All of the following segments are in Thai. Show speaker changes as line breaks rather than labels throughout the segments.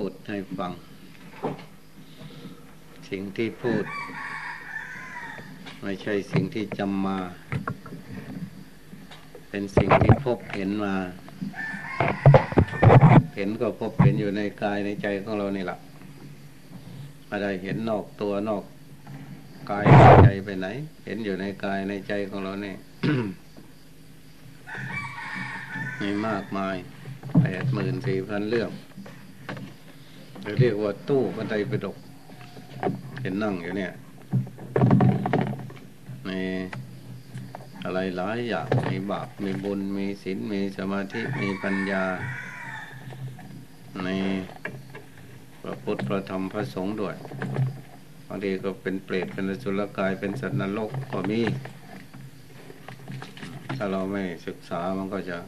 พูดให้ฟัง สิ่งที่พูด ไม่ใช่สิ่งที่จำมา เป็นสิ่งที่พบเห็นมา เห็นก็พบเห็นอยู่ในกายในใจของเรานี่แหละไม่ได้เห็นนอกตัวนอกกายใจไปไหน เห็นอยู่ในกายในใจของเราเนี่ยมีมากมายแปดหมื่นสี่พันเรื่อง เรียกว่าตู้บันไดไปดกเห็นนั่งอยู่เนี่ยในอะไรหลายอย่างมีบาปมีบุญมีศีลมีสมาธิมีปัญญา ในพระพุทธพระธรรมพระสงฆ์ด้วยบางทีก็เป็นเปรตเป็นสุรกายเป็นสัตว์นรกก็มีถ้าเราไม่ศึกษามันก็จะ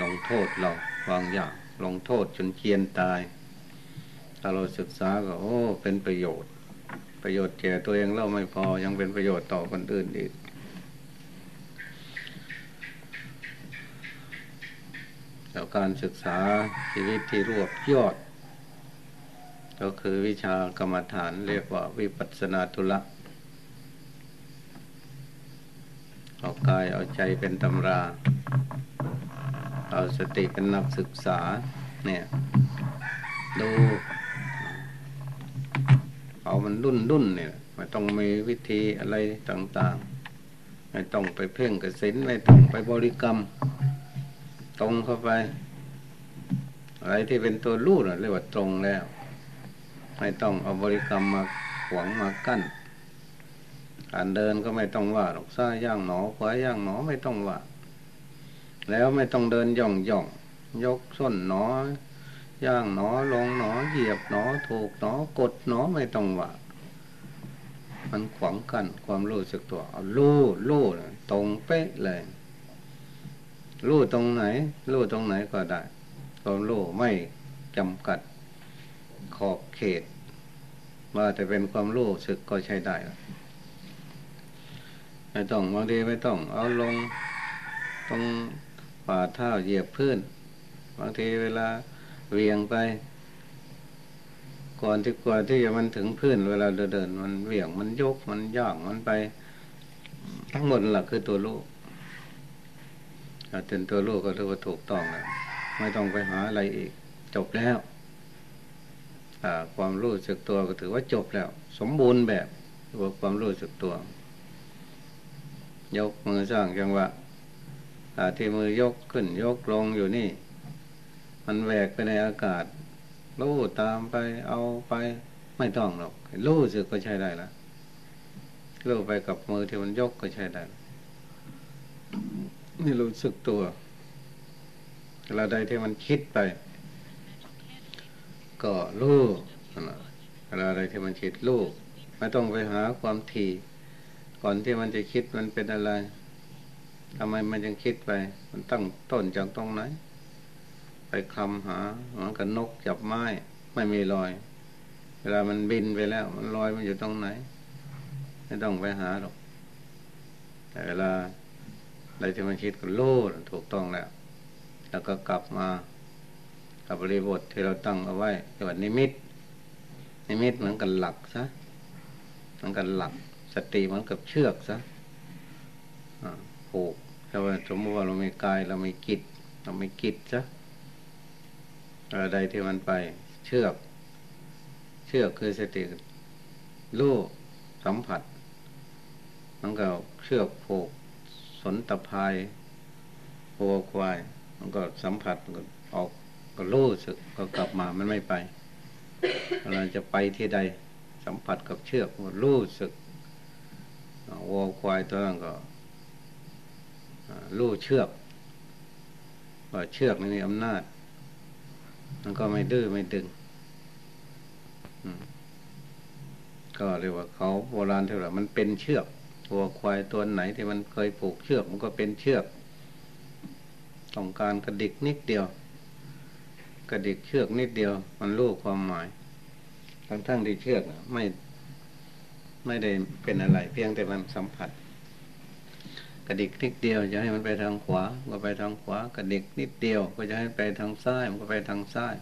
ลงโทษเรา บางอย่างลงโทษจนเคียนตาย ถ้าเราศึกษาก็โอ้เป็นประโยชน์ ประโยชน์แก่ตัวเองเราไม่พอยังเป็นประโยชน์ต่อคนอื่นอีก แล้วการศึกษาชีวิตที่รวบยอด ก็คือวิชากรรมฐานเรียกว่าวิปัสสนาทุละเอากายเอาใจเป็นตำรา เอาสติเป็นนักศึกษา เนี่ย ดูเอามันดุนดุนเนี่ยไม่ต้องมีวิธีอะไรต่าง ๆ ไม่ต้องไปเพ่งกระสินไม่ต้องไปบริกรรม ตรงเข้าไป อะไรที่เป็นตัวรูนะเรียกว่าตรงแล้ว ไม่ต้องเอาบริกรรมมาขวางมากั้นการเดินก็ไม่ต้องว่าหรอกซ้ายย่างหนอขวาย่างหนอไม่ต้องว่า แล้วไม่ต้องเดินย่องย่องยกส้นหนอย่างหนอลงหนอเหยียบหนอถูกหนอกดหนอไม่ต้องว่ามันขวางกันความรู้สึกตัวเอาลู่ลู่ตรงเป๊ะเลยลู่ตรงไหนลู่ตรงไหนก็ได้ความรู้ไม่จำกัดขอบเขต ว่าแต่เป็นความรู้สึกก็ใช้ได้ไม่ต้องบางทีไม่ต้อง เอาลงตรง ฝ่าเท้าเหยียบพื้น บางทีเวลาเวียงไป ก่อนที่กว่าที่จะมันถึงพื้น เวลาเดินมันเวียงมันยกมันย่างมันไป ทั้งหมดหลักคือตัวลูกถ้าเป็นตัวลูกก็ถือว่าถูกต้องแล้วไม่ต้องไปหาอะไรอีก จบแล้วความรู้สึกตัวก็ถือว่าจบแล้ว สมบูรณ์แบบว่าความรู้สึกตัว ยกมือสร้างจังหวะ ที่มือยกขึ้นยกลงอยู่นี่ มันแหวกไปในอากาศลู่ตามไปเอาไปไม่ต้องหรอกลู่สึกก็ใช้ได้ละลู่ไปกับมือที่มันยกก็ใช้ได้นี่รู้สึกตัวเวลาใดที่มันคิดไป ก็ลู่เวลาใดที่มันคิดลู่ไม่ต้องไปหาความถี่ก่อนที่มันจะคิดมันเป็นอะไร ทำไมมันยังคิดไป มันตั้งต้นจากตรงไหน ไปคำหาเหมือนกับนกจับไม้ ไม่มีรอย เวลามันบินไปแล้ว มันลอยมันอยู่ตรงไหน ไม่ต้องไปหาหรอก แต่เวลาอะไรที่มันคิดก็โล่ถูกต้องแล้ว แล้วก็กลับมา กับบริบทที่เราตั้งเอาไว้ที่ว่านิมิต นิมิตเหมือนกับหลักซะเหมือนกับหลัก สติเหมือนกับเชือกซะ ผูกถ้าว่าสมมติว่าเราไม่กายเราไม่กิจเราไม่กิจซะอะไรที่มันไป เชือก เชือกคือสติรู้สัมผัสมันก็เชือกผูกสนตะพายโัวควาย มันก็สัมผัสก็ออกก็รู้สึกก็กลับมามันไม่ไปเราจะไปที่ใดสัมผัสกับเชือกก็รู้สึกวัวควายตัวนั้นก็ ลู่เชือกว่าเชือกนี่มีอำนาจ มันก็ไม่ดื้อไม่ดึงก็เรียกว่าเขาโบราณเท่าไหร่มันเป็นเชือกตัวควายตัวไหนที่มันเคยผูกเชือก มันก็เป็นเชือก ต้องการกระดิกนิดเดียว กระดิกเชือกนิดเดียว มันรู้ความหมาย ทั้งทั้งที่เชือกไม่ไม่ได้เป็นอะไร เพียงแต่มันสัมผัส กระดิกนิดเดียวจะให้มันไปทางขวาก็ไปทางขวากระดิกนิดเดียวก็จะให้ไปทางซ้ายมันก็ไปทางซ้าย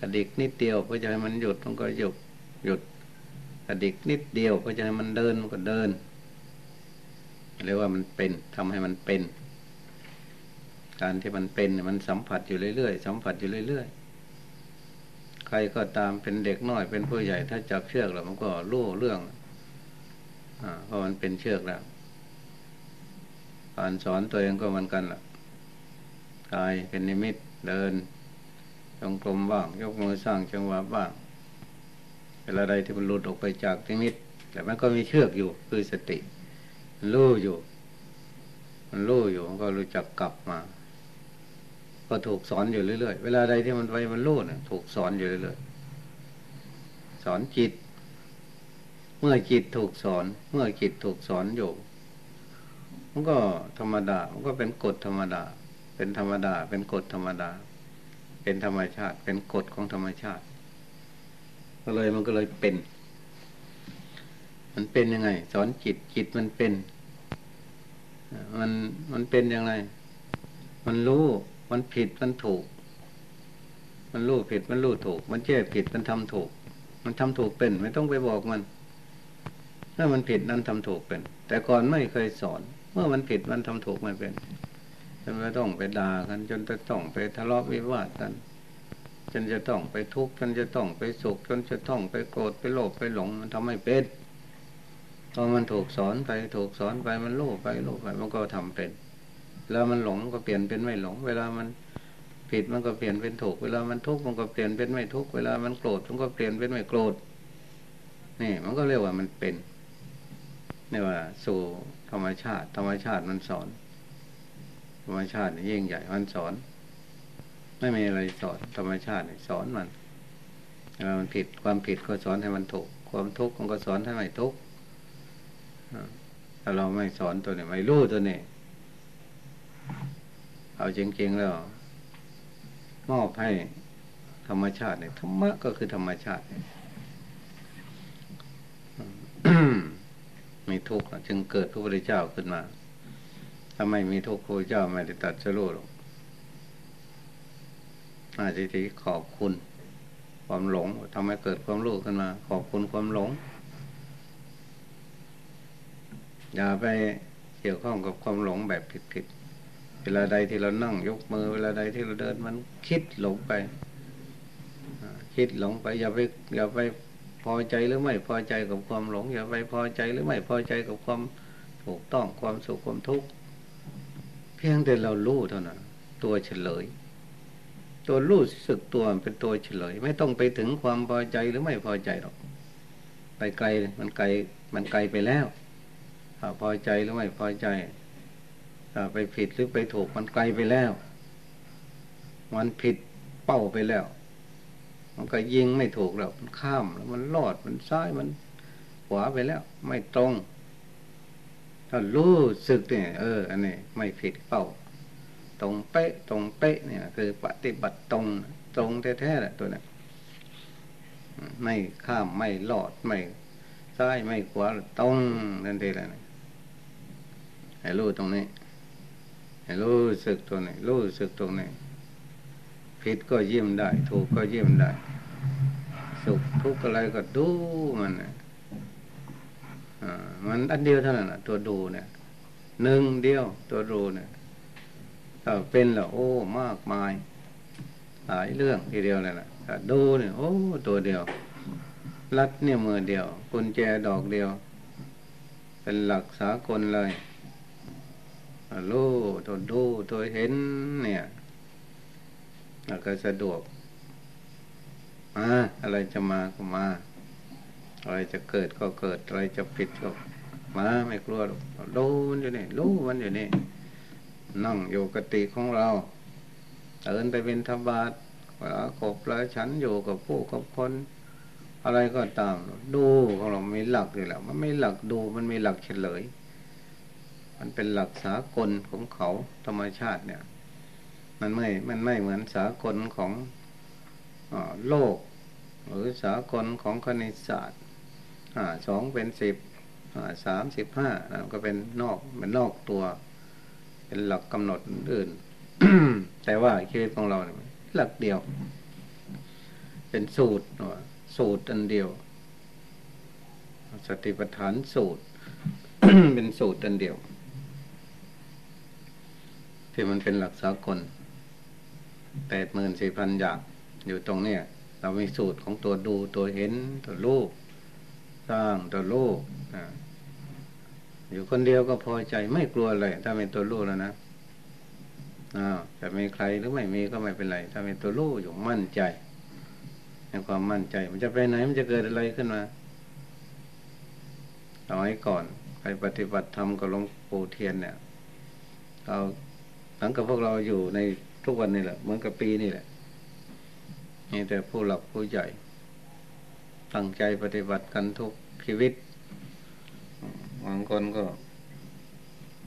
กระดิกนิดเดียวก็จะให้มันหยุดมันก็หยุดหยุด กระดิกนิดเดียวก็จะให้มันเดินมันก็เดินเรียกว่ามันเป็นทำให้มันเป็น การที่มันเป็นมันสัมผัสอยู่เรื่อยๆสัมผัสอยู่เรื่อยๆใครก็ตามเป็นเด็กน้อยเป็นผู้ใหญ่ถ้าจับเชือกแล้วมันก็รู้เรื่องอ่าเพราะมันเป็นเชือกแล้ว การสอนตัวเองก็เหมือนกันล่ะกายเป็นนิมิตเดินจงกรมบ้าง ยกมือสร้างจังหวะบ้างเวลาใดที่มันหลุดออกไปจากนิมิต แต่มันก็มีเชือกอยู่คือสติมันรู้อยู่ มันรู้อยู่มันก็รู้จักกลับมา ก็ถูกสอนอยู่เรื่อยๆเวลาใดที่มันไปมันรู้เนี่ยถูกสอนอยู่เรื่อยๆสอนจิต เมื่อจิตถูกสอน เมื่อจิตถูกสอนอยู่ มันก็ธรรมดา มันก็เป็นกฎธรรมดา เป็นธรรมดา เป็นกฎธรรมดา เป็นธรรมชาติ เป็นกฎของธรรมชาติ ก็เลยมันก็เลยเป็น มันเป็นยังไง สอนจิตจิตมันเป็น มันมันเป็นยังไง มันรู้ มันผิดมันถูก มันรู้ผิดมันรู้ถูก มันแก้ผิดมันทำถูก มันทำถูกเป็น ไม่ต้องไปบอกมัน ถ้ามันผิดนั้นทำถูกเป็น แต่ก่อนไม่เคยสอน มื่อมันผิดมันทำถูกไม่เป็นจนจะต้องไปด่ากัน จนจะต้องไปทะเลาะวิวาทกันจนจะต้องไปทุกข์จนจะต้องไปสุขจนจะต้องไปโกรธไปโลภไปหลงมันทำไม่เป็นพอมันถูกสอนไปถูกสอนไปมันโลภไปโลภไปมันก็ทำเป็นแล้วมันหลงก็เปลี่ยนเป็นไม่หลง เวลามันผิดมันก็เปลี่ยนเป็นถูก เวลามันทุกข์มันก็เปลี่ยนเป็นไม่ทุกข์เวลามันโกรธมันก็เปลี่ยนเป็นไม่โกรธนี่ มันก็เรียกว่ามันเป็นนี่ว่าสู่ ธรรมชาติ ธรรมชาติมันสอน ธรรมชาติยิ่งใหญ่มันสอน ไม่มีอะไรสอน ธรรมชาติสอนมันเวลามันผิดความผิดก็สอนให้มันถูก ความทุกข์มันก็สอนให้ไม่ทุกข์ถ้าเราไม่สอนตัวนี้ไม่รู้ตัวนี้เอาจริงๆแล้วมอบให้ธรรมชาติเนี่ยธรรมะก็คือธรรมชาติ มีทุกข์จึงเกิดพระพุทธเจ้าขึ้นมา ถ้าไม่มีทุกข์พระพุทธเจ้าไม่ได้ตัดสรุปหรอกอาจจะขอบคุณความหลงทำให้เกิดความรู้ขึ้นมา ขอบคุณความหลง อย่าไปเกี่ยวข้องกับความหลงแบบผิดๆเวลาใดที่เรานั่งยกมือ เวลาใดที่เราเดินมันคิดหลงไป คิดหลงไป อย่าไปอย่าไป อใจหรือไม่พอใจกับความหลง อย่าไปพอใจหรือไม่พอใจกับความถูกต้องความสุขความทุกข์เพียงแต่เรารู้เท่านั้นตัวเฉลย ตัวรู้สึกตัวเป็นตัวเฉลย ไม่ต้องไปถึงความพอใจหรือไม่พอใจหรอก ไปไกลมันไกลมันไกลไปแล้วพอใจหรือไม่พอใจไปผิดหรือไปถูกมันไกลไปแล้ว มันผิดเป้าไปแล้ว มันก็ยิงไม่ถูกแล้วมันข้ามแล้วมันลอดมันซ้ายมันขวาไปแล้ว ไม่ตรงถ้ารู้สึกเนี่ย เออ อันนี้ไม่ผิดเป้าตรงเป๊ะตรงเป๊ะเนี่ย คือปฏิบัติตรงตรงแท้ๆแหละตัวนี้ไม่ข้ามไม่ลอดไม่ซ้ายไม่ขวาตรงนั่นเองแหละให้รู้ตรงนี้ให้รู้สึกตัวนี้รู้สึกตรงนี้ผิดก็ยิ้มได้ ถูกก็ยิ้มได้ สุขทุกข์อะไรก็ดูมันอ่ามันอันเดียวเท่านั้นะตัวดูเนี่ยหนึ่งเดียวตัวดูเนี่ยถ้าเป็นล้วโอ้มากมาย หลายเรื่องทีเดียวเลยนะถ้าดูเนี่ยโอ้ตัวเดียว รัดเนี่ยมือเดียว กุญแจดอกเดียว เป็นหลักสากลเลยรู้ตัวดูตัวเห็นเนี่ยก็สะดวก มา อะไรจะมาก็มา อะไรจะเกิดก็เกิด อะไรจะผิดก็มาไม่กลัวหรอกรู้มันอยู่นี่รู้มันอยู่นี่นั่งอยู่กติของเราเดินไปเป็นธบาตเวลาขบแล้วฉันอยู่กับผู้กับคน อะไรก็ตาม ดูของเราไม่หลักอยู่แล้วมันไม่หลักดูมันมีหลักเฉลย มันเป็นหลักสากลของเขาธรรมชาติเนี่ย มันไม่ มันไม่เหมือนสากลของอโลก หรือสากลของคณิตศาสตร์สองเป็นสิบสามสิบห้านะก็เป็นนอกเป็นนอกตัว เป็นหลักกำหนดอื่น แต่ว่าชีวิตของเราเนี่ยหลักเดียว เป็นสูตรสูตรอันเดียว สติปัฏฐานสูตร เป็นสูตรอันเดียวที่มันเป็นหลักสากลแปดหมื่นสี่พันอย่างอยู่ตรงเนี้ย เรามีสูตรของตัวดูตัวเห็นตัวรูปสร้างตัวรูปอยู่คนเดียวก็พอใจไม่กลัวเลย ถ้าเป็นตัวรูปแล้วนะอ้าวจะมีใครหรือไม่มีก็ไม่เป็นไร ถ้าเป็นตัวรูปอยู่มั่นใจในความมั่นใจ มันจะไปไหนมันจะเกิดอะไรขึ้นมาเอาไว้ก่อนใครปฏิบัติธรรมกับหลวงปู่เทียนเนี่ยเราหลังกับพวกเราอยู่ในทุกวันนี่แหละ เหมือนกับปีนี่แหละ มีแต่ผู้หลักผู้ใหญ่ ตั้งใจปฏิบัติกันทุกชีวิตบางคนก็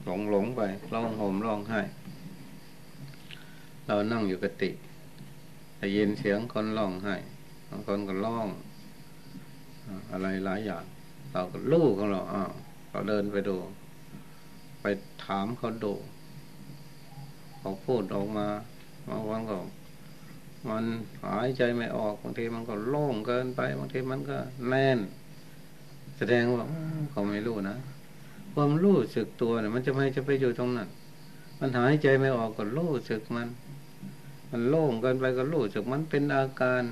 หลงหลงไปร้องห่มร้องไห้ เรานั่งอยู่กติได้ยินเสียงคนร้องไห้บางคนก็ร้องอะไรหลายอย่าง เราก็ลูกของเราอ้าวเราเดินไปดู ไปถามเขาดูเขาพูดออกมาบางวันก็ มันหายใจไม่ออกบางทีมันก็โล่งเกินไปบางทีมันก็แน่น แสดงว่าเขาไม่รู้นะความรู้สึกตัวเนี่ยมันจะไม่จะไปอยู่ตรงนั้น มันหายใจไม่ออกก็รู้สึกมัน มันโล่งเกินไปก็รู้สึกมันเป็นอาการ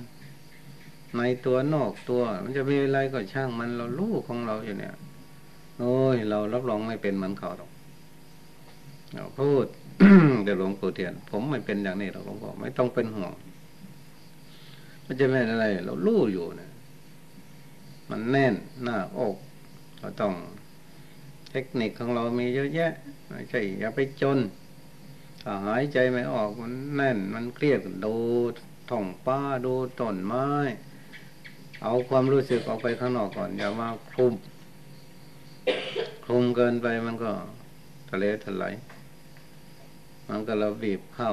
ในตัวนอกตัว มันจะมีอะไรก็ช่างมันเรารู้ของเราอยู่เนี่ย โอ้ย เรารับรองไม่เป็นเหมือนเขาหรอกเราพูดเดี๋ยวหลวงปู่เทียน ผมไม่เป็นอย่างนี้หรอกหลวงพ่อไม่ต้องเป็นห่วง มันจะไม่อะไร เรารู้อยู่เนี่ยมันแน่นหน้าอกเราต้องเทคนิคของเรามีเยอะแยะไม่ใช่อย่าไปจนถ้าหายใจไม่ออกมันแน่น มันเครียดดูท้องป้าดูต้นไม้ เอาความรู้สึกออกไปข้างนอกก่อน อย่ามาคลุมคลุมเกินไปมันก็ทะเลทลายมันก็เราบีบเข้า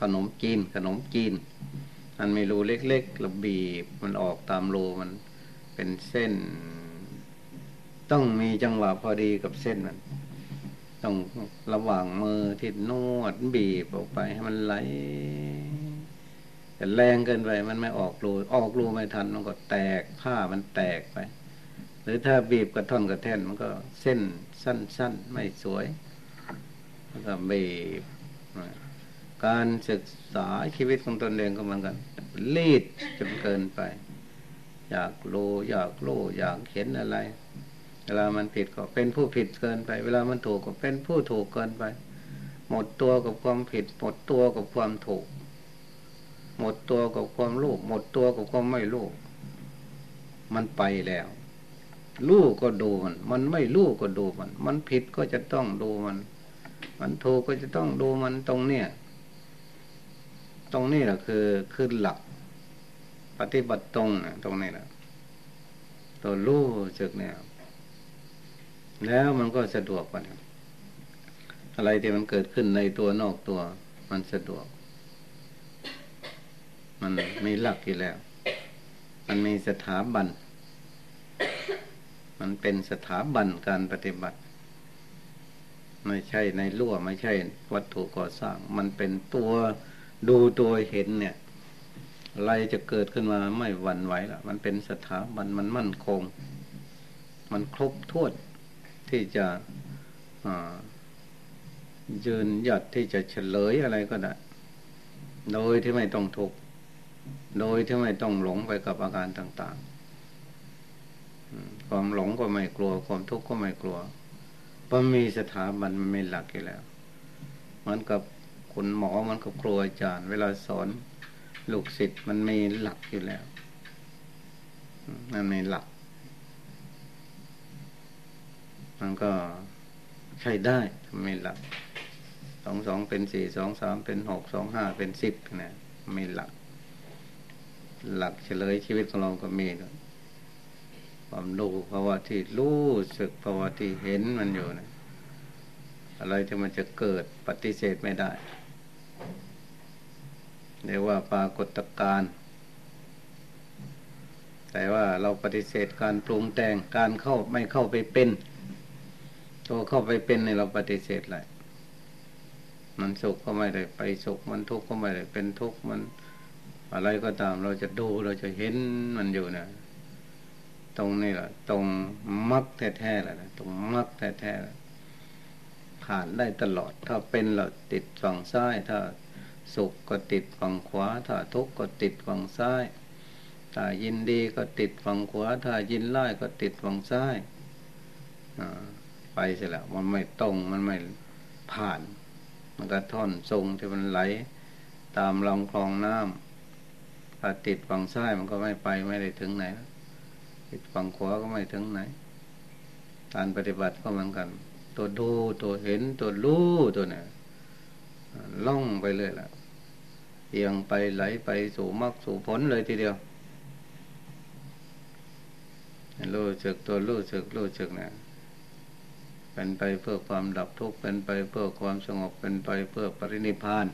ขนมจีนขนมจีน มันมีรูเล็กๆเราบีบมันออกตามรูมันเป็นเส้น ต้องมีจังหวะพอดีกับเส้นมันต้องระหว่างมือที่นวดบีบออกไปให้มันไหลแต่แรงเกินไปมันไม่ออกรูออกรูไม่ทันมันก็แตกผ้ามันแตกไป หรือถ้าบีบกระท่อนกระแท่นมันก็เส้นสั้นๆ ไม่สวย แล้วก็บีบ การศึกษาชีวิตของตนเองก็เหมือนกันรีดจนเกินไป อยากรู้อยากรู้อยากเห็นอะไร เวลามันผิดก็เป็นผู้ผิดเกินไป เวลามันถูกก็เป็นผู้ถูกเกินไป หมดตัวกับความผิด หมดตัวกับความถูก หมดตัวกับความรู้หมดตัวกับความไม่รู้มันไปแล้วรู้ก็ดูมัน มันไม่รู้ก็ดูมัน มันผิดก็จะต้องดูมัน มันถูกก็จะต้องดูมันตรงเนี้ย ตรงนี้แหละคือคือหลัก ปฏิบัติตรงนะตรงนี้แหละตัวรู้จึกเนี่ย แล้วมันก็สะดวกกว่าอะไรที่มันเกิดขึ้นในตัวนอกตัว มันสะดวก มันมีหลักอยู่แล้ว มันมีสถาบัน มันเป็นสถาบันการปฏิบัติ ไม่ใช่ในรั่วไม่ใช่วัตถุก่อสร้าง มันเป็นตัว ดูตัวเห็นเนี่ย อะไรจะเกิดขึ้นมาไม่หวั่นไหวละมันเป็นสถาบันมันมั่นคง มันครบถ้วนที่จะยืนหยัดที่จะเฉลยอะไรก็ได้ โดยที่ไม่ต้องทุกข์โดยที่ไม่ต้องหลงไปกับอาการต่าง ๆ ความหลงก็ไม่กลัว ความทุกข์ก็ไม่กลัวเพราะมีสถาบันมันมีหลักอยู่แล้ว เหมือนกับ คุณหมอมันก็ครูอาจารย์ เวลาสอนลูกศิษย์มันมีหลักอยู่แล้ว มันมีหลัก มันก็ใช้ได้มีหลักสองสองเป็นสี่สองสามเป็นหกสองห้าเป็นสิบนะมีหลัก หลักเฉลยชีวิตของเราก็มีด้วยความรู้ภาวะที่รู้สึกภาวะที่เห็นมันอยู่นะอะไรที่มันจะเกิดปฏิเสธไม่ได้ เรียกว่าปรากฏการณ์แต่ว่าเราปฏิเสธการปรุงแต่งการเข้าไม่เข้าไปเป็นตัวเข้าไปเป็นในเราปฏิเสธเลยมันสุขก็ไม่ได้ไปสุขมันทุกข์ก็ไม่ได้เป็นทุกข์มันอะไรก็ตามเราจะดูเราจะเห็นมันอยู่นะตรงนี้แหละตรงมักแท้ๆแหละตรงมักแท้ๆผ่านได้ตลอด ถ้าเป็นเราติดฝั่งซ้ายถ้า สุขก็ติดฝั่งขวา ถ้าทุกข์ก็ติดฝั่งซ้าย ถ้ายินดีก็ติดฝั่งขวา ถ้ายินไล่ก็ติดฝั่งซ้ายไปเสียแล้วมันไม่ตรงมันไม่ผ่าน มันก็ท่อนทรงที่มันไหล ตามลำคลองน้ำถ้าติดฝั่งซ้ายมันก็ไม่ไปไม่ได้ถึงไหน ติดฝั่งขวาก็ไม่ถึงไหน การปฏิบัติก็เหมือนกัน ตัวดูตัวเห็นตัวรู้ตัวเนี่ยล่องไปเลยล่ะ เอียงไปไหลไปสู่มรรคสู่ผลเลยทีเดียวรู้สึกตัวรู้สึกรู้สึกเนี่ยเป็นไปเพื่อความดับทุกข์เป็นไปเพื่อความสงบเป็นไปเพื่อปรินิพาน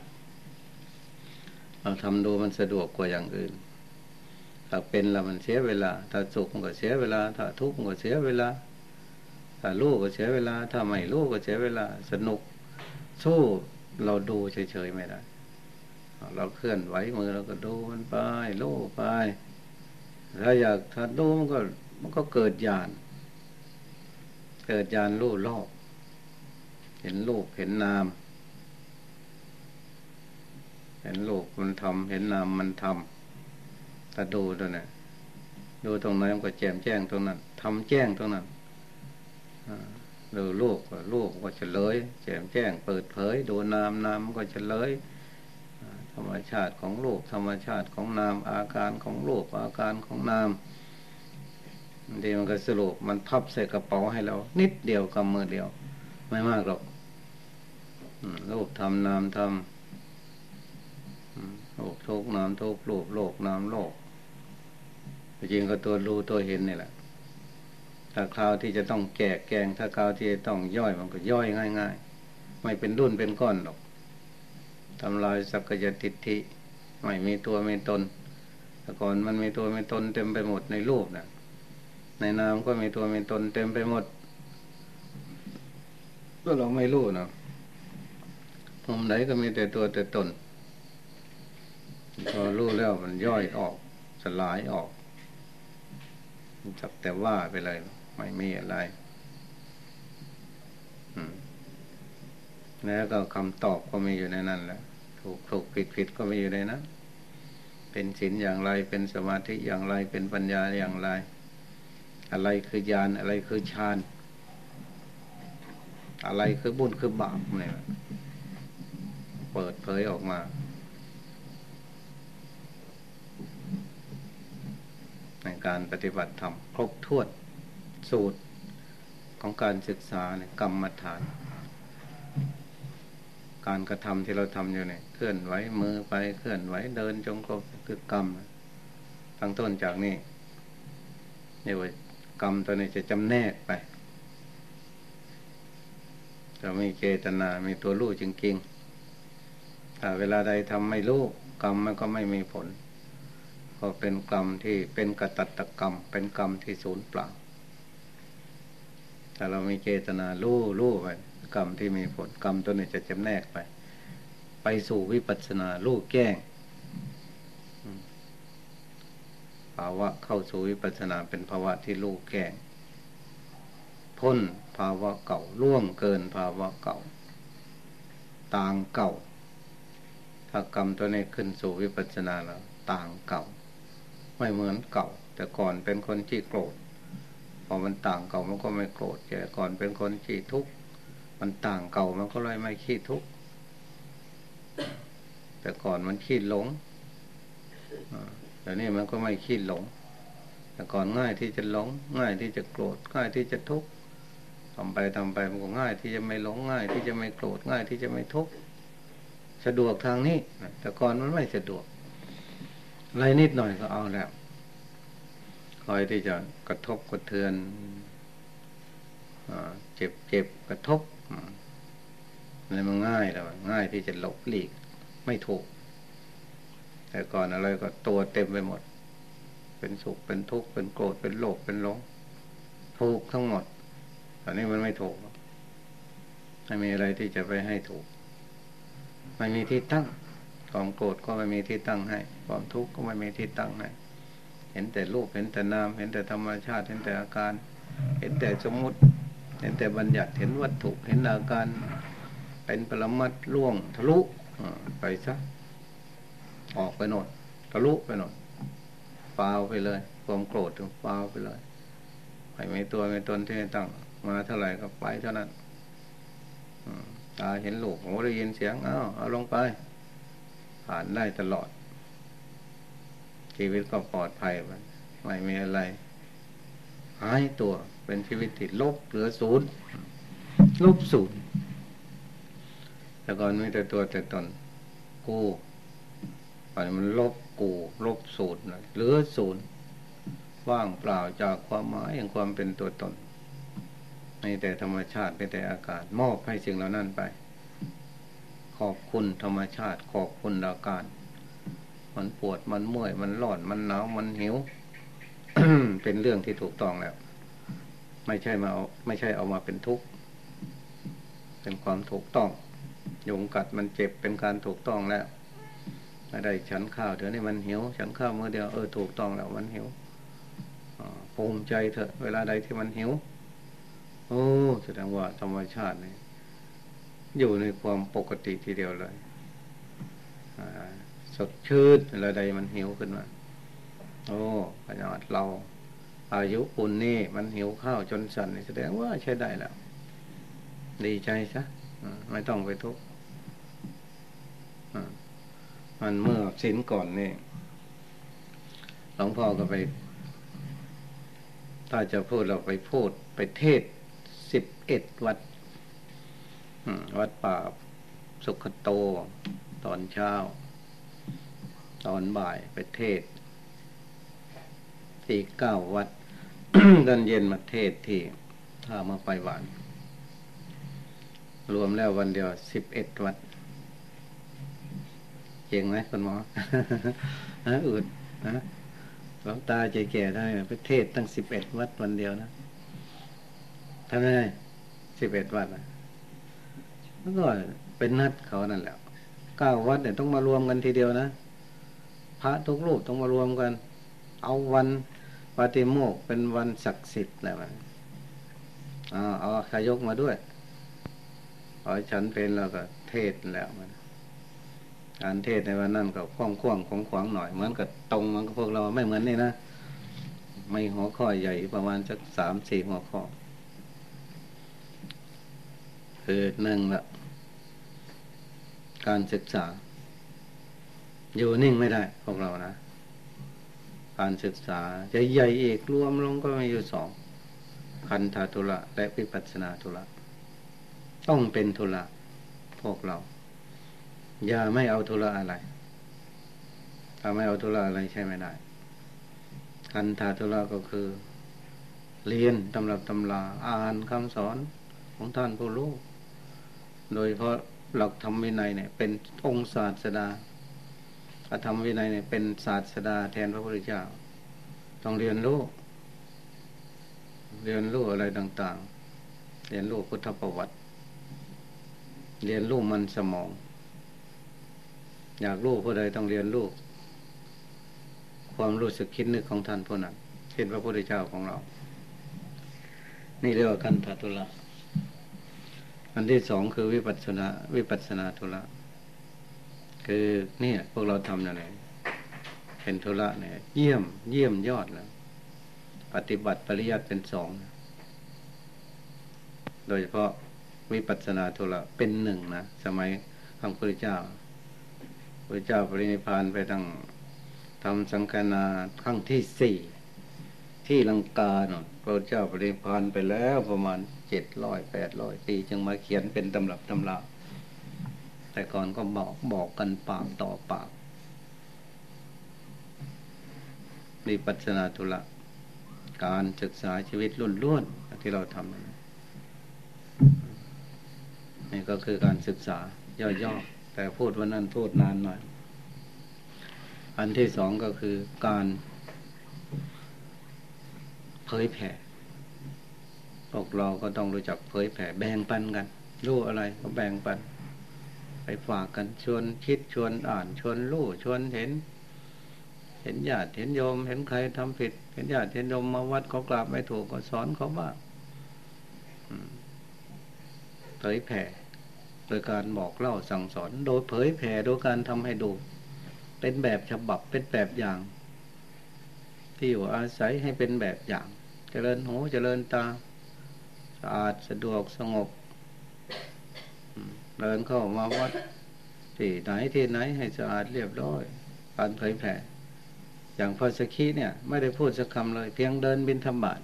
เราทำดูมันสะดวกกว่าอย่างอื่นถ้าเป็นล้วมันเสียเวลา ถ้าสุขก็เสียเวลา ถ้าทุกข์ก็เสียเวลา ถ้ารู้ก็เสียเวลา ถ้าไม่รู้ก็เสียเวลา สนุกสู้เราดูเฉยๆไม่ได้ เราเคลื่อนไหวมือเราก็ดูมันไปรู้ไป ถ้าอยากถ้าดูมันก็มันก็เกิดญาณเกิดญาณรู้โลกเห็นรูปเห็นนาม เห็นรูปมันทำเห็นนามมันทำถ้าดูตัวนี้ดูตรงไหนมันก็แจ่มแจ้งตรงนั้นทำแจ้งตรงนั้นดูรูปรูปก็เฉลย แจ่มแจ้งเปิดเผย ดูนามนามก็เฉลย ธรรมชาติของรูปธรรมชาติของนาม อาการของรูปอาการของนามบางทีมันก็สรุปมันพับใส่กระเป๋าให้เรา นิดเดียวกำมือเดียว ไม่มากหรอกรูปทำนามทำโลกทุกนามทุกรูปโลกนามโลกจริงก็ตัวรู้ตัวเห็นนี่แหละถ้าคราวที่จะต้องแกะแกงถ้าคราวที่จะต้องย่อยมันก็ย่อยง่าย ๆ ไม่เป็นรุ่นเป็นก้อนหรอก ทำลายสักกายทิฏฐิไม่มีตัวไม่ตนแต่ก่อนมันมีตัวไม่ตนเต็มไปหมดในรูปนะในนามก็มีตัวมีตนเต็มไปหมดก็เราไม่รู้นะมุมไหนก็มีแต่ตัวแต่ตนพอรู้แล้วมันย่อยออก สลายออกจับแต่ว่าไปเลย ไม่มีอะไร แล้วก็คำตอบก็มีอยู่ในนั้นแหละถูกถูกผิดผิดก็มีอยู่ในนั้น เป็นศีลอย่างไรเป็นสมาธิอย่างไรเป็นปัญญาอย่างไร อะไรคือญาณอะไรคือฌานอะไรคือบุญคือบาปเนี่ยเปิดเผยออกมา ในการปฏิบัติธรรมครบถ้วนสูตรของการศึกษาเนี่ยกรรมฐาน การกระทำที่เราทำอยู่เนี่ย เคลื่อนไหวมือไปเคลื่อนไหวเดินจงกรมคือกรรมตั้งต้นจากนี้นี่ว่ากรรมตัวนี้จะจำแนกไปจะมีเจตนา มีตัวรู้จริงๆถ้าเวลาใดทำไม่รู้กรรมมันก็ไม่มีผลก็เป็นกรรมที่เป็นกตัตกรรม เป็นกรรมที่ศูนย์เปล่าถ้าเรามีเจตนารู้รู้ไป กรรมที่มีผลกรรมตัวนี้จะจำแนกไป ไปสู่วิปัสสนารู้แก้งภาวะเข้าสู่วิปัสสนาเป็นภาวะที่ลูกแก่พ้นภาวะเก่าล่วงเกินภาวะเก่า ต่างเก่า ถ้ากรรมตัวนี้ขึ้นสู่วิปัสสนาแล้ว ต่างเก่า ไม่เหมือนเก่า แต่ก่อนเป็นคนที่โกรธพอมันต่างเก่ามันก็ไม่โกรธแต่ก่อนเป็นคนที่ทุกข์ มันต่างเก่ามันก็เลยไม่ขี้ทุกข์แต่ก่อนมันขี้หลงแต่นี่มันก็ไม่คิดหลง แต่ก่อนง่ายที่จะหลง ง่ายที่จะโกรธง่ายที่จะทุกข์ทำไปทำไปมันก็ง่ายที่จะไม่หลงง่ายที่จะไม่โกรธง่ายที่จะไม่ทุกข์สะดวกทางนี้แต่ก่อนมันไม่สะดวกอะไรนิดหน่อยก็เอาแล้วคอยที่จะกระทบกระเทือนเจ็บเจ็บกระทบ อะไรมันง่ายแล้วง่ายที่จะหลบหลีก ไม่ถูก แต่ก่อนอะไรก็ตัวเต็มไปหมด เป็นสุขเป็นทุกข์เป็นโกรธเป็นโลภเป็นหลงถูกทั้งหมดตอนนี้มันไม่ถูกไม่มีอะไรที่จะไปให้ถูกไม่มีที่ตั้งความโกรธก็ไม่มีที่ตั้งให้ ความทุกข์ก็ไม่มีที่ตั้งให้ เห็นแต่รูปเห็นแต่นาม เห็นแต่ธรรมชาติ เห็นแต่อาการ เห็นแต่สมมติ ห็นแต่บัญญัติเห็นวัตถุเห็นอาการเป็นปรมัดล่วงทะลุไปซะออกไปโน่นทะลุไปโน่นฟาไปเลย ความโกรธฟาไปเลยไม่มีตัวไม่ตนที่ตั้งมาเท่าไหร่ก็ไปเท่านั้นตาเห็นลูกหูได้ยินเสียงอ้าวเอาลงไป ผ่านได้ตลอด ชีวิตก็ปลอดภัยไปไม่มีอะไรหายตัว เป็นชีวิตติดลบเหลือศูนย์ลบศูนย์แต่ก่อนมีแต่ตัวแต่ตนกูไปมันลบกูลบศูนย์เลยเหลือศูนย์ว่างเปล่าจากความหมายอย่างความเป็นตัวตนในแต่ธรรมชาติในแต่อากาศมอบให้สิ่งเหล่านั้นไป ขอบคุณธรรมชาติ ขอบคุณอาการมันปวดมันเมื่อยมันร้อนมันหนาวมันหิว เป็นเรื่องที่ถูกต้องแล้ว ไม่ใช่มาเอาไม่ใช่เอามาเป็นทุกข์เป็นความถูกต้องยุงกัดมันเจ็บเป็นการถูกต้องแล้วไม่ได้ฉันข้าวเดี๋ยวนี้มันหิวฉันข้าวเมื่อเดียวเออถูกต้องแล้วมันหิวภูมิใจเถอะ เวลาใดที่มันหิวโอ้แสดงว่าธรรมชาตินี่อยู่ในความปกติทีเดียวเลยสดชื่นเวลาใดมันหิวขึ้นมาโอ้ขนาดเรา อายุปุ่นนี่มันหิวข้าวจนสั่นแสดงว่าใช้ได้แล้ว ดีใจซะไม่ต้องไปทุกข์มันเมื่อสินก่อนนี่หลวงพ่อก็ไป ถ้าจะพูดเราไปพูดไปเทศสิบเอ็ดวัดวัดป่าสุขโต ตอนเช้า ตอนบ่ายไปเทศ ที่เก้าวัดตอนเย็นมาเทศที่ท่ามาไปหวาน รวมแล้ววันเดียวสิบเอ็ดวัดเก่งไหมคุณหมอฮะอุดนะหลวงตาใจแก่ได้ไปเทศตั้งสิบเอ็ดวัดวันเดียวนะทำไงสิบเอ็ดวัดนะแล้วก็เป็นนัดเขานั่นแหละเก้าวัดเนี่ยต้องมารวมกันทีเดียวนะพระทุกรูปต้องมารวมกัน เอาวัน ปาติโมกเป็นวันศักดิ์สิทธิ์แล้วมันเอาขายกมาด้วยเอาฉันเป็นแล้วก็เทศแล้วมันการเทศในวันนั้นก็คล่องคล่องของขวางหน่อย เหมือนกับตรงมันก็พวกเราไม่เหมือนนี่นะไม่หัวข้อใหญ่ประมาณสักสามสี่หัวข้อ คือหนึ่งละการศึกษา อยู่นิ่งไม่ได้พวกเรานะ การศึกษา จะใหญ่เอกรวมลงก็มีอยู่สองคันธาธุระและวิปัสนาธุระต้องเป็นธุระพวกเรา อย่าไม่เอาธุระอะไรถ้าไม่เอาธุระอะไรใช่ไม่ได้คันธาธุระก็คือ เรียนตำรับตำลาอ่านคำสอนของท่านผู้รู้โดยเพราะหลักธรรมวินัยเนี่ย เป็นองค์ศาสดา อธรรมวินัยเนี่ยเป็นศาสดาแทนพระพุทธเจ้า ต้องเรียนรู้ เรียนรู้อะไรต่าง ๆ เรียนรู้พุทธประวัติ เรียนรู้มันสมอง อยากรู้ผู้ใดต้องเรียนรู้ความรู้สึกคิดนึกของท่านผู้นั้นเช่นพระพุทธเจ้าของเรา นี่เรียกว่ากันธตุละอันที่สองคือวิปัสนา วิปัสนาธุระ คือนี่พวกเราทำอะไรเป็นธุระเนี่ยเยี่ยมเยี่ยมยอดแล้วปฏิบัติปริยัติเป็นสองโดยเฉพาะวิปัสนาธุระเป็นหนึ่งนะสมัยพระพุทธเจ้าพระเจ้าปรินิพานไปตั้งทำสังฆนาครั้งที่สี่ที่ลังกาเนาะพระเจ้าปรินิพานไปแล้วประมาณเจ็ดร้อยแปดร้อยปีจึงมาเขียนเป็นตำรับตำรา แต่ก่อนก็บอกบอกกันปากต่อปากมีปัจนาธุระการศึกษาชีวิตรุ่นล้วนที่เราทำนี่ก็คือการศึกษาย่อๆแต่พูดวันนั้นพูดนานหน่อย อันที่สองก็คือการเผยแผ่พวกเราก็ต้องรู้จักเผยแผ่แบ่งปันกัน รู้อะไรก็แบ่งปัน ไปฝากกันชวนคิดชวนอ่านชวนรู้ชวนเห็น เห็นญาติเห็นโยม เห็นใครทำผิด เห็นญาติเห็นโยมมาวัดเขากราบไม่ถูกก็สอนเขาบ้างเผยแผ่โดยการบอกเล่าสั่งสอน โดยเผยแผ่โดยการทำให้ดู เป็นแบบฉบับเป็นแบบอย่าง ที่อยู่อาศัยให้เป็นแบบอย่าง เจริญหูเจริญตาสะอาดสะดวกสงบ เดินเข้ามาวัดที่ไหนที่ไหนให้สะอาดเรียบร้อย การเผยแผ่ อย่างพระสกีเนี่ย ไม่ได้พูดสักคำเลย เพียงเดินบินธรรมบาต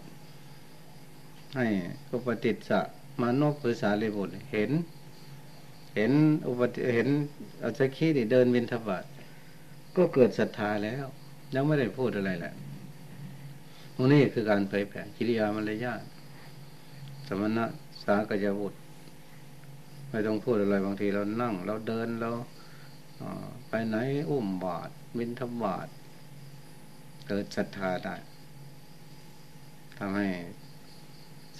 ให้อุปติสสะมานพภาษาเลบุตรเห็น เห็นอุปติเห็นอาสกีนี่เดินบินธบาตก็เกิดศรัทธาแล้วยังไม่ได้พูดอะไรแหละนี้คือการเผยแผ่กิริยามารยาทสมณะสากยบุตร ไม่ต้องพูดอะไรบางทีเรานั่ง เราเดินเราไปไหนอุ้มบาทบินทบาทเกิดศรัทธาได้ทำให้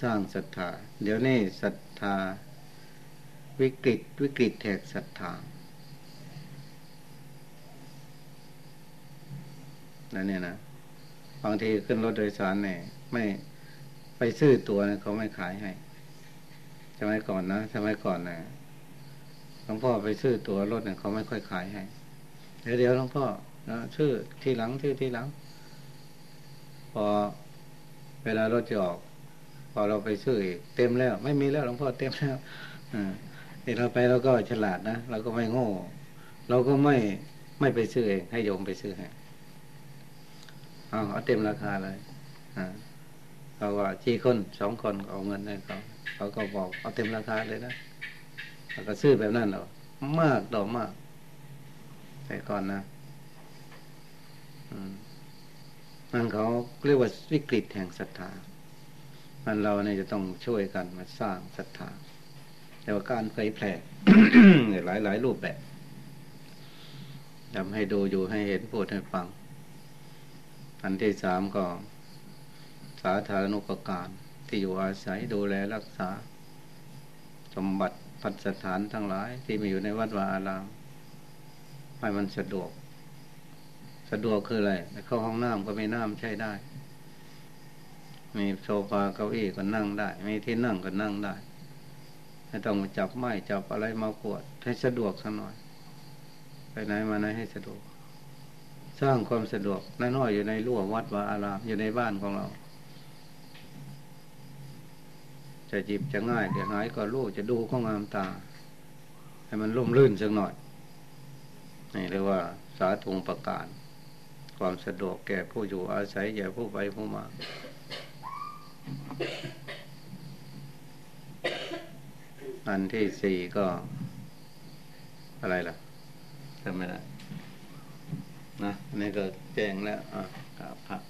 สร้างศรัทธา เดี๋ยวนี้ศรัทธา วิกฤตวิกฤตแทกศรัทธานั่นเนี่ยนะบางทีขึ้นรถโดยสารเนี่ยไม่ไปซื้อตัวเนี่ยเขาไม่ขายให้ มัยก่อนนะสมัยก่อนนะหลวงพ่อไปซื้อตัวรถเนี่ยเขาไม่ค่อยขายให้เดี๋ยวเดี๋ยวหลวงพ่อนะชื่อที่หลังชื่อที่หลัง พอเวลารถจะออก พอเราไปซื้ออีกเต็มแล้ว ไม่มีแล้วหลวงพ่อเต็มแล้วอ่าเราไปเราก็ฉลาดนะเราก็ไม่โง่ เราก็ไม่ไม่ไปซื้อเอง ให้โยมไปซื้อให้เอาเอาเต็มราคาเลยอ่าเขาว่าชี้คนสองคนเอาเงินให้เขา เขาก็บอกเอาเต็มราคาเลยนะแล้วก็ซื้อแบบนั้นหรอมากดอกมากแต่ก่อนนะนั่นเขาเรียกว่าวิกฤตแห่งศรัทธามันเราเนี่ยจะต้องช่วยกันมาสร้างศรัทธาแต่ว่าการเผยแผ่หลายหลายรูปแบบทำให้ดูอยู่ให้เห็นพูดให้ฟัง อันที่สามก็สาธารณุปการ ที่อยู่อาศัยดูแลรักษา สมบัติพัสถานทั้งหลาย ที่มีอยู่ในวัดวาอาราม ให้มันสะดวก สะดวกคืออะไรเข้าห้องน้ำก็มีน้ำใช้ได้ มีโซฟาเก้าอี้ก็นั่งได้ มีที่นั่งก็นั่งได้ไม่ต้องมาจับไม้จับอะไรมาปวด ให้สะดวกสักหน่อย ไปไหนมาไหนให้สะดวก สร้างความสะดวกน้อยๆอยู่ในรั้ววัดวาอารามอยู่ในบ้านของเรา จะจิบจะง่ายเดี๋ยวหายก็รู้จะดูก็งามตา ให้มันร่มรื่นสักหน่อยนี่เรียกว่าสาธุงประการ ความสะดวกแก่ผู้อยู่อาศัยแก่ผู้ไปผู้มาอันที่สี่ก็ อะไรล่ะทำไม่ได้นะนี่ก็แจ้งแล้วอะครับ